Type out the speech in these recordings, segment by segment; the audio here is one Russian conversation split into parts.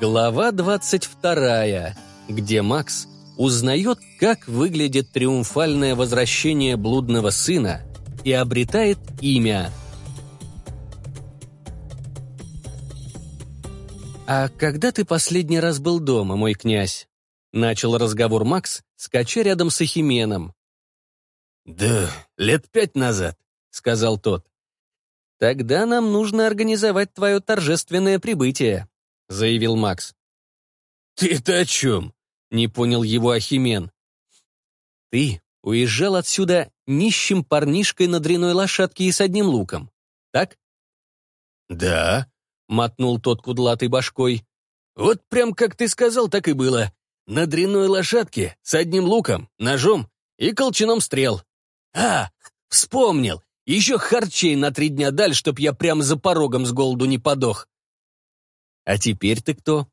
Глава 22, где Макс узнает, как выглядит триумфальное возвращение блудного сына и обретает имя. «А когда ты последний раз был дома, мой князь?» Начал разговор Макс, скача рядом с Ахименом. «Да, лет пять назад», — сказал тот. «Тогда нам нужно организовать твое торжественное прибытие», — заявил Макс. «Ты-то о чем?» — не понял его Ахимен. «Ты уезжал отсюда нищим парнишкой на дряной лошадке и с одним луком, так?» «Да», — мотнул тот кудлатый башкой. «Вот прям как ты сказал, так и было. На дряной лошадке с одним луком, ножом и колчаном стрел. А, вспомнил! Еще харчей на три дня даль, чтоб я прям за порогом с голоду не подох. «А теперь ты кто?»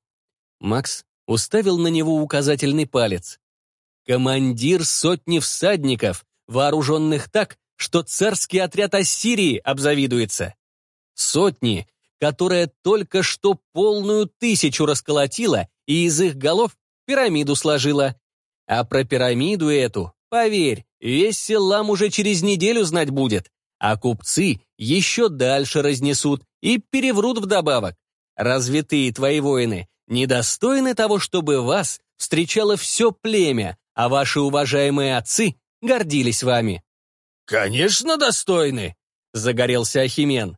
Макс уставил на него указательный палец. «Командир сотни всадников, вооруженных так, что царский отряд Ассирии обзавидуется. Сотни, которая только что полную тысячу расколотила и из их голов пирамиду сложила. А про пирамиду эту, поверь, весь селам уже через неделю знать будет, а купцы еще дальше разнесут и переврут вдобавок развитые твои воины, недостойны того, чтобы вас встречало все племя, а ваши уважаемые отцы гордились вами». «Конечно, достойны!» — загорелся Ахимен.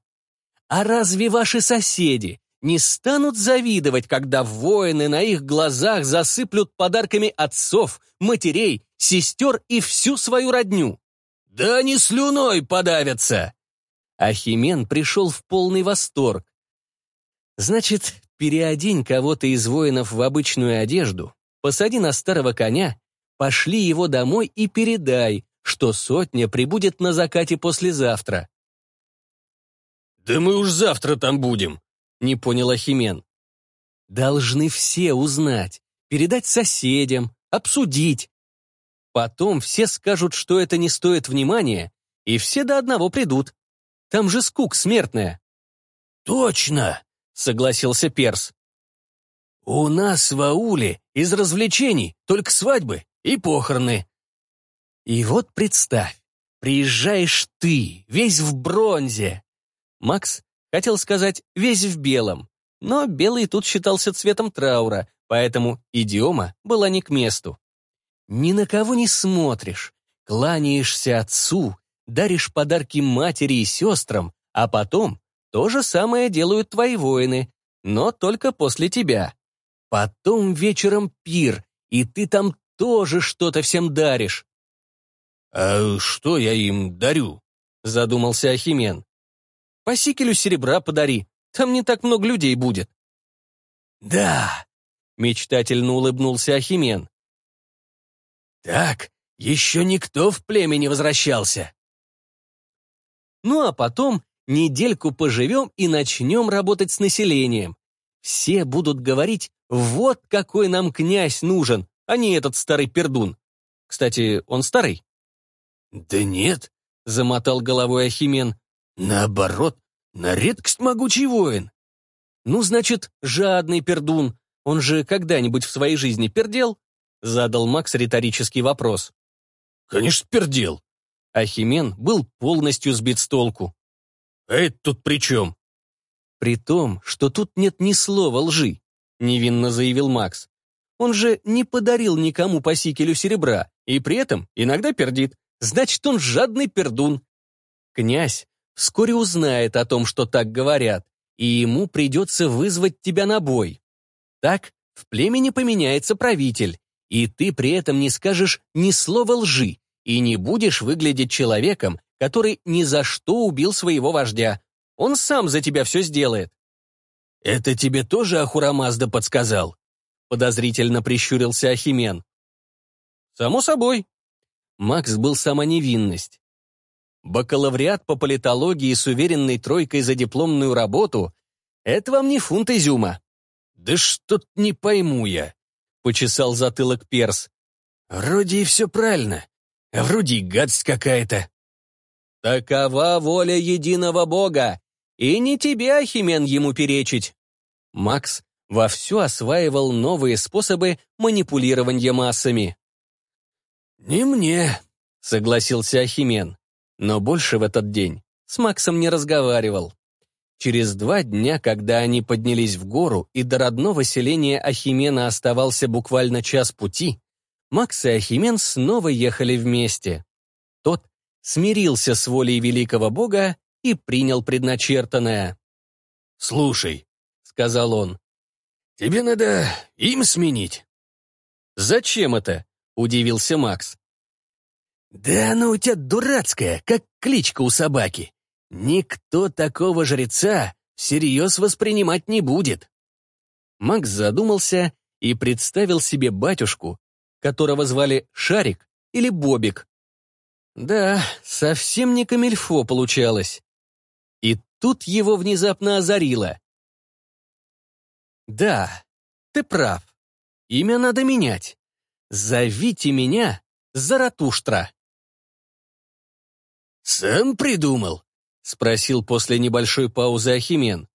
«А разве ваши соседи не станут завидовать, когда воины на их глазах засыплют подарками отцов, матерей, сестер и всю свою родню?» «Да они слюной подавятся!» Ахимен пришел в полный восторг. Значит, переодень кого-то из воинов в обычную одежду, посади на старого коня, пошли его домой и передай, что сотня прибудет на закате послезавтра. «Да мы уж завтра там будем», — не понял Ахимен. «Должны все узнать, передать соседям, обсудить. Потом все скажут, что это не стоит внимания, и все до одного придут. Там же скук смертная». «Точно!» — согласился Перс. «У нас в ауле из развлечений только свадьбы и похороны». «И вот представь, приезжаешь ты, весь в бронзе!» Макс хотел сказать «весь в белом», но белый тут считался цветом траура, поэтому идиома была не к месту. «Ни на кого не смотришь, кланяешься отцу, даришь подарки матери и сестрам, а потом то же самое делают твои воины, но только после тебя. Потом вечером пир, и ты там тоже что-то всем даришь». «А что я им дарю?» — задумался Ахимен. «По сикелю серебра подари, там не так много людей будет». «Да», — мечтательно улыбнулся Ахимен. «Так, еще никто в племя не возвращался». Ну а потом Недельку поживем и начнем работать с населением. Все будут говорить, вот какой нам князь нужен, а не этот старый пердун. Кстати, он старый? Да нет, замотал головой Ахимен. Наоборот, на редкость могучий воин. Ну, значит, жадный пердун. Он же когда-нибудь в своей жизни пердел? Задал Макс риторический вопрос. Конечно, пердел. Ахимен был полностью сбит с толку. А это тут при чем? При том, что тут нет ни слова лжи, невинно заявил Макс. Он же не подарил никому по сикелю серебра, и при этом иногда пердит. Значит, он жадный пердун. Князь вскоре узнает о том, что так говорят, и ему придется вызвать тебя на бой. Так в племени поменяется правитель, и ты при этом не скажешь ни слова лжи и не будешь выглядеть человеком, который ни за что убил своего вождя. Он сам за тебя все сделает». «Это тебе тоже Ахурамазда подсказал?» подозрительно прищурился Ахимен. «Само собой». Макс был сама невинность. Бакалавриат по политологии с уверенной тройкой за дипломную работу — это вам не фунт изюма. «Да что-то не пойму я», — почесал затылок Перс. «Вроде и все правильно, а вроде и гадость какая-то». Такова воля единого Бога, и не тебе, Ахимен, ему перечить. Макс вовсю осваивал новые способы манипулирования массами. «Не мне», — согласился Ахимен, но больше в этот день с Максом не разговаривал. Через два дня, когда они поднялись в гору и до родного селения Ахимена оставался буквально час пути, Макс и Ахимен снова ехали вместе. Тот смирился с волей великого бога и принял предначертанное. «Слушай», — сказал он, — «тебе надо им сменить». «Зачем это?» — удивился Макс. «Да она у тебя дурацкая, как кличка у собаки. Никто такого жреца всерьез воспринимать не будет». Макс задумался и представил себе батюшку, которого звали Шарик или Бобик, да, совсем не камильфо получалось. И тут его внезапно озарило. Да, ты прав. Имя надо менять. Зовите меня Заратуштра. «Сам придумал?» — спросил после небольшой паузы Ахимен.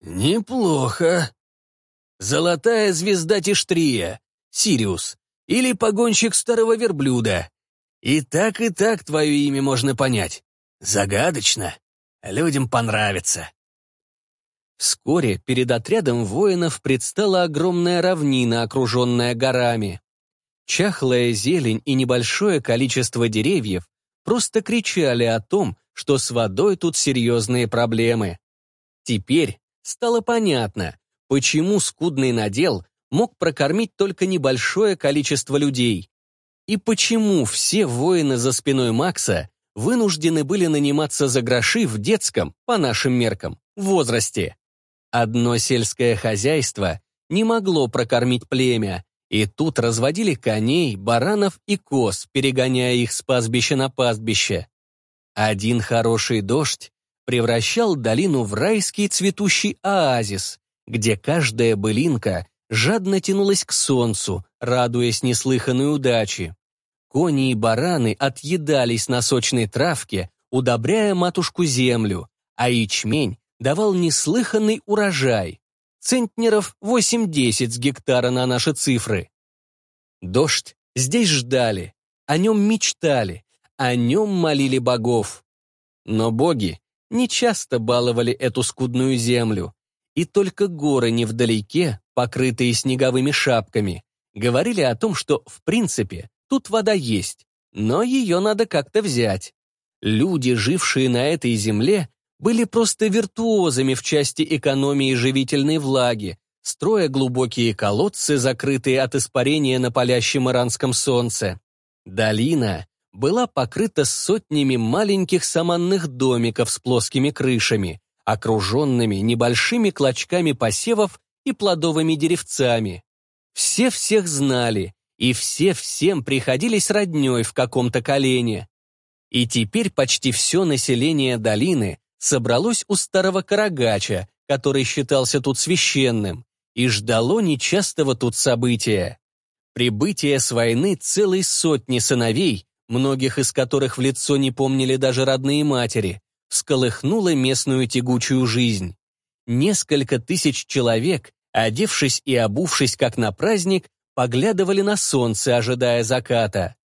«Неплохо. Золотая звезда Тиштрия, Сириус. Или погонщик старого верблюда. И так, и так твое имя можно понять. Загадочно. Людям понравится. Вскоре перед отрядом воинов предстала огромная равнина, окруженная горами. Чахлая зелень и небольшое количество деревьев просто кричали о том, что с водой тут серьезные проблемы. Теперь стало понятно, почему скудный надел мог прокормить только небольшое количество людей. И почему все воины за спиной Макса вынуждены были наниматься за гроши в детском, по нашим меркам, возрасте? Одно сельское хозяйство не могло прокормить племя, и тут разводили коней, баранов и коз, перегоняя их с пастбища на пастбище. Один хороший дождь превращал долину в райский цветущий оазис, где каждая былинка жадно тянулась к солнцу, радуясь неслыханной удаче. Кони и бараны отъедались на сочной травке, удобряя матушку-землю, а ячмень давал неслыханный урожай. Центнеров 8-10 с гектара на наши цифры. Дождь здесь ждали, о нем мечтали, о нем молили богов. Но боги нечасто баловали эту скудную землю, и только горы невдалеке покрытые снеговыми шапками, говорили о том, что, в принципе, тут вода есть, но ее надо как-то взять. Люди, жившие на этой земле, были просто виртуозами в части экономии живительной влаги, строя глубокие колодцы, закрытые от испарения на палящем иранском солнце. Долина была покрыта сотнями маленьких саманных домиков с плоскими крышами, окруженными небольшими клочками посевов и плодовыми деревцами. Все всех знали, и все всем приходились роднёй в каком-то колене. И теперь почти все население долины собралось у старого карагача, который считался тут священным, и ждало нечастого тут события. Прибытие с войны целой сотни сыновей, многих из которых в лицо не помнили даже родные матери, всколыхнуло местную тягучую жизнь. Несколько тысяч человек, одевшись и обувшись как на праздник, поглядывали на солнце, ожидая заката.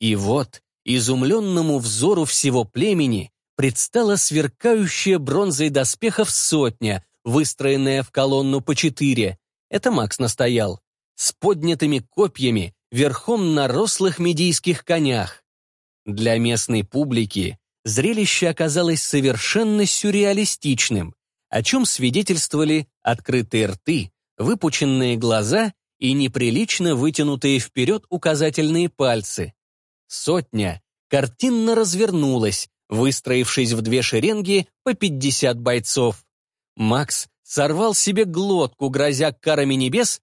И вот изумленному взору всего племени предстала сверкающая бронзой доспехов сотня, выстроенная в колонну по четыре. Это Макс настоял. С поднятыми копьями, верхом на рослых медийских конях. Для местной публики зрелище оказалось совершенно сюрреалистичным о чем свидетельствовали открытые рты, выпученные глаза и неприлично вытянутые вперед указательные пальцы. Сотня картинно развернулась, выстроившись в две шеренги по 50 бойцов. Макс сорвал себе глотку, грозя карами небес,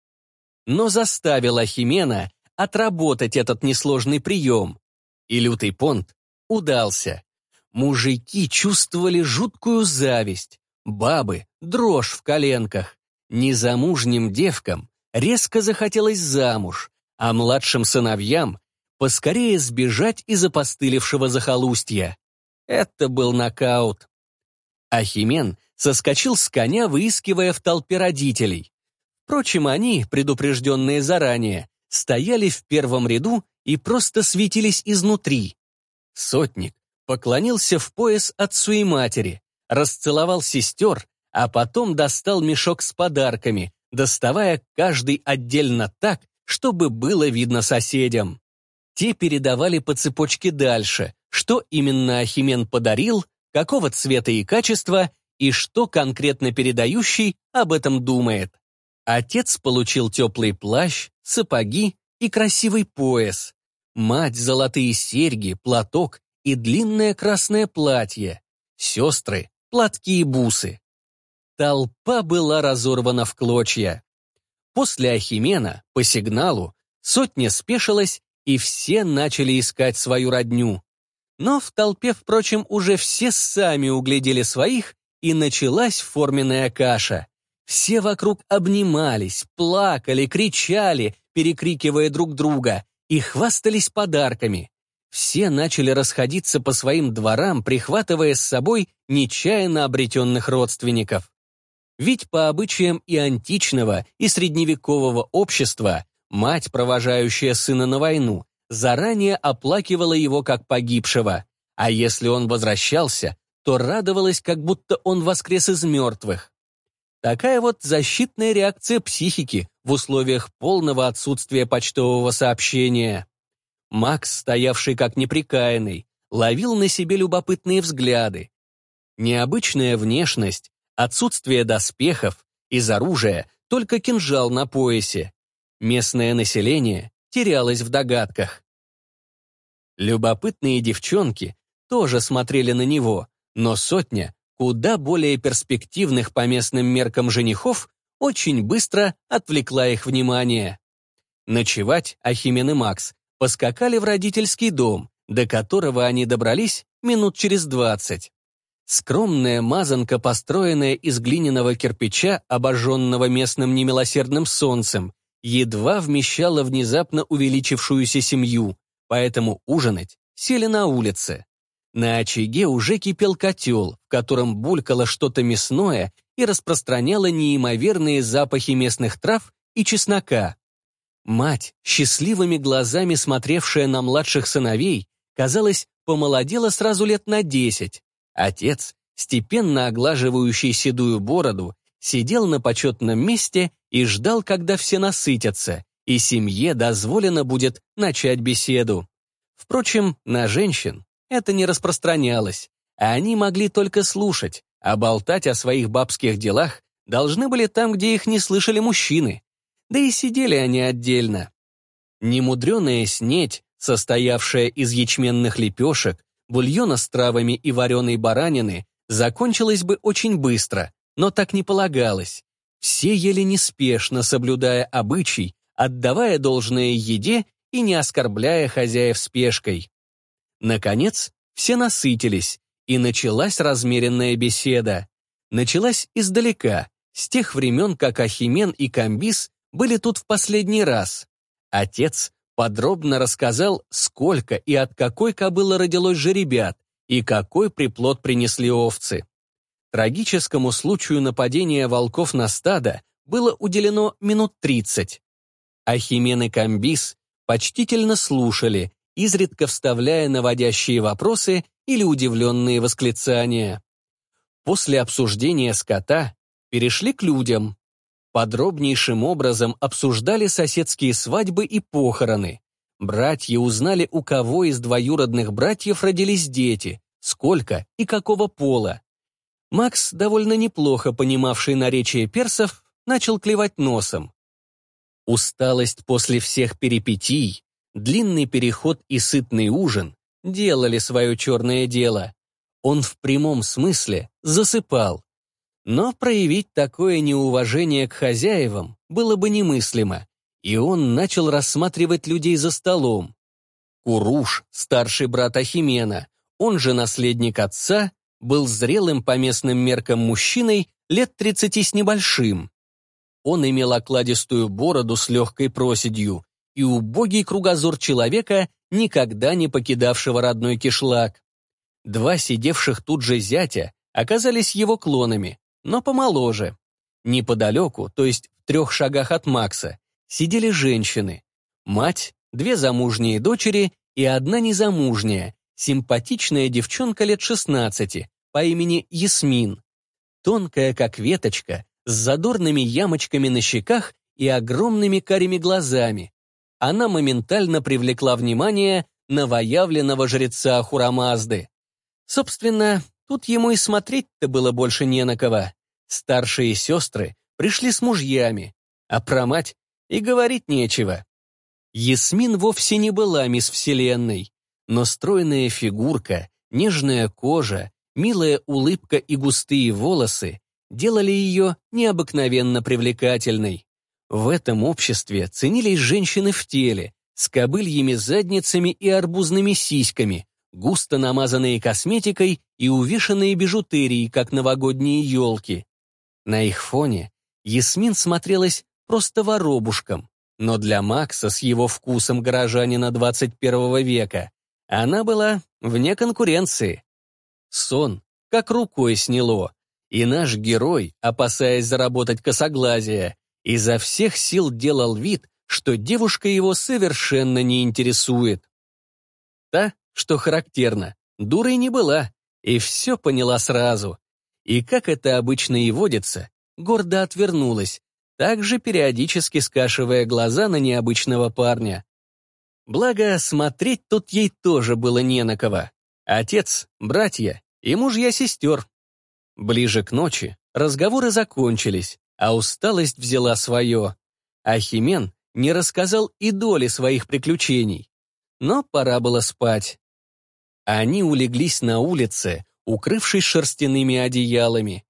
но заставил Ахимена отработать этот несложный прием. И лютый понт удался. Мужики чувствовали жуткую зависть бабы, дрожь в коленках. Незамужним девкам резко захотелось замуж, а младшим сыновьям поскорее сбежать из опостылевшего захолустья. Это был нокаут. Ахимен соскочил с коня, выискивая в толпе родителей. Впрочем, они, предупрежденные заранее, стояли в первом ряду и просто светились изнутри. Сотник поклонился в пояс отцу и матери, расцеловал сестер, а потом достал мешок с подарками, доставая каждый отдельно так, чтобы было видно соседям. Те передавали по цепочке дальше, что именно Ахимен подарил, какого цвета и качества, и что конкретно передающий об этом думает. Отец получил теплый плащ, сапоги и красивый пояс. Мать — золотые серьги, платок и длинное красное платье. Сестры платки и бусы. Толпа была разорвана в клочья. После Ахимена, по сигналу, сотня спешилась, и все начали искать свою родню. Но в толпе, впрочем, уже все сами углядели своих, и началась форменная каша. Все вокруг обнимались, плакали, кричали, перекрикивая друг друга, и хвастались подарками. Все начали расходиться по своим дворам, прихватывая с собой нечаянно обретенных родственников. Ведь по обычаям и античного, и средневекового общества мать, провожающая сына на войну, заранее оплакивала его как погибшего, а если он возвращался, то радовалась, как будто он воскрес из мертвых. Такая вот защитная реакция психики в условиях полного отсутствия почтового сообщения. Макс, стоявший как неприкаянный, ловил на себе любопытные взгляды, Необычная внешность, отсутствие доспехов, из оружия только кинжал на поясе. Местное население терялось в догадках. Любопытные девчонки тоже смотрели на него, но сотня куда более перспективных по местным меркам женихов очень быстро отвлекла их внимание. Ночевать Ахимен и Макс поскакали в родительский дом, до которого они добрались минут через двадцать. Скромная мазанка, построенная из глиняного кирпича, обожженного местным немилосердным солнцем, едва вмещала внезапно увеличившуюся семью, поэтому ужинать сели на улице. На очаге уже кипел котел, в котором булькало что-то мясное и распространяло неимоверные запахи местных трав и чеснока. Мать, счастливыми глазами смотревшая на младших сыновей, казалось, помолодела сразу лет на десять, Отец, степенно оглаживающий седую бороду, сидел на почетном месте и ждал, когда все насытятся, и семье дозволено будет начать беседу. Впрочем, на женщин это не распространялось, а они могли только слушать, а болтать о своих бабских делах должны были там, где их не слышали мужчины. Да и сидели они отдельно. Немудреная снеть, состоявшая из ячменных лепешек, бульона с травами и вареной баранины закончилось бы очень быстро, но так не полагалось. Все ели неспешно, соблюдая обычай, отдавая должное еде и не оскорбляя хозяев спешкой. Наконец, все насытились, и началась размеренная беседа. Началась издалека, с тех времен, как Ахимен и Камбис были тут в последний раз. Отец подробно рассказал, сколько и от какой кобылы родилось жеребят и какой приплод принесли овцы. Трагическому случаю нападения волков на стадо было уделено минут 30. Ахимен и Камбис почтительно слушали, изредка вставляя наводящие вопросы или удивленные восклицания. После обсуждения скота перешли к людям подробнейшим образом обсуждали соседские свадьбы и похороны. Братья узнали, у кого из двоюродных братьев родились дети, сколько и какого пола. Макс, довольно неплохо понимавший наречие персов, начал клевать носом. Усталость после всех перипетий, длинный переход и сытный ужин делали свое черное дело. Он в прямом смысле засыпал. Но проявить такое неуважение к хозяевам было бы немыслимо, и он начал рассматривать людей за столом. Куруш, старший брат Ахимена, он же наследник отца, был зрелым по местным меркам мужчиной лет 30 с небольшим. Он имел окладистую бороду с легкой проседью и убогий кругозор человека, никогда не покидавшего родной кишлак. Два сидевших тут же зятя оказались его клонами, но помоложе. Неподалеку, то есть в трех шагах от Макса, сидели женщины. Мать, две замужние дочери и одна незамужняя, симпатичная девчонка лет 16 по имени Ясмин. Тонкая, как веточка, с задорными ямочками на щеках и огромными карими глазами. Она моментально привлекла внимание новоявленного жреца Хурамазды. Собственно, Тут ему и смотреть-то было больше не на кого. Старшие сестры пришли с мужьями, а про мать и говорить нечего. Ясмин вовсе не была мисс Вселенной, но стройная фигурка, нежная кожа, милая улыбка и густые волосы делали ее необыкновенно привлекательной. В этом обществе ценились женщины в теле, с кобыльими задницами и арбузными сиськами, густо намазанные косметикой и увешанные бижутерией, как новогодние елки. На их фоне Ясмин смотрелась просто воробушком, но для Макса с его вкусом горожанина 21 века она была вне конкуренции. Сон как рукой сняло, и наш герой, опасаясь заработать косоглазие, изо всех сил делал вид, что девушка его совершенно не интересует. Та что характерно, дурой не была и все поняла сразу. И как это обычно и водится, гордо отвернулась, также периодически скашивая глаза на необычного парня. Благо, смотреть тут ей тоже было не на кого. Отец, братья и мужья сестер. Ближе к ночи разговоры закончились, а усталость взяла свое. Ахимен не рассказал и доли своих приключений. Но пора было спать они улеглись на улице, укрывшись шерстяными одеялами.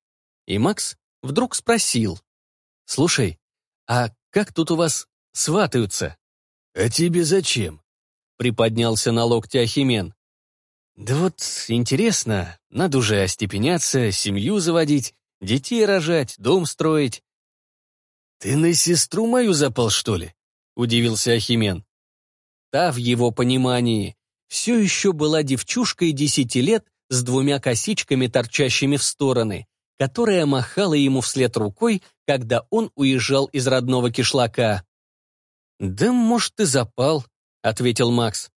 И Макс вдруг спросил. «Слушай, а как тут у вас сватаются?» «А тебе зачем?» — приподнялся на локте Ахимен. «Да вот интересно, надо уже остепеняться, семью заводить, детей рожать, дом строить». «Ты на сестру мою запал, что ли?» — удивился Ахимен. Та, в его понимании, все еще была девчушкой десяти лет с двумя косичками, торчащими в стороны, которая махала ему вслед рукой, когда он уезжал из родного кишлака. «Да, может, ты запал», — ответил Макс.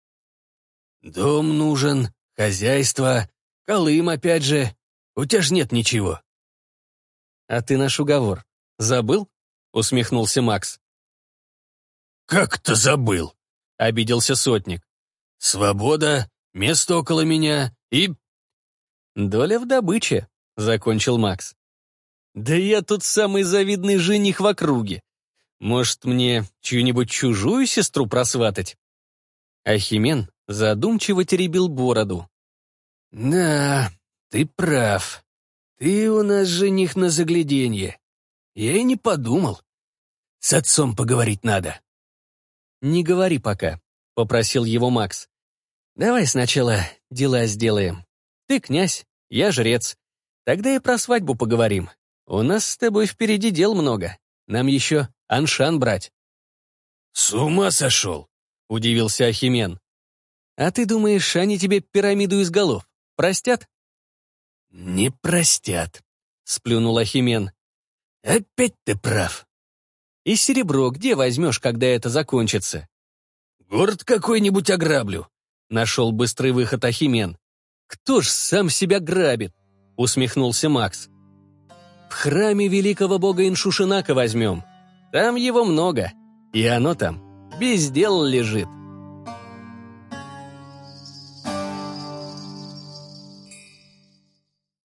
«Дом нужен, хозяйство, Колым опять же. У тебя ж нет ничего». «А ты наш уговор забыл?» — усмехнулся Макс. «Как-то забыл», — обиделся сотник свобода, место около меня и...» «Доля в добыче», — закончил Макс. «Да я тут самый завидный жених в округе. Может, мне чью-нибудь чужую сестру просватать?» Ахимен задумчиво теребил бороду. «Да, ты прав. Ты у нас жених на загляденье. Я и не подумал. С отцом поговорить надо». «Не говори пока. — попросил его Макс. «Давай сначала дела сделаем. Ты князь, я жрец. Тогда и про свадьбу поговорим. У нас с тобой впереди дел много. Нам еще аншан брать». «С ума сошел!» — удивился Ахимен. «А ты думаешь, они тебе пирамиду из голов простят?» «Не простят», — сплюнул Ахимен. «Опять ты прав». «И серебро где возьмешь, когда это закончится?» «Город какой-нибудь ограблю», — нашел быстрый выход Ахимен. «Кто ж сам себя грабит?» — усмехнулся Макс. «В храме великого бога Иншушинака возьмем. Там его много, и оно там без дела лежит».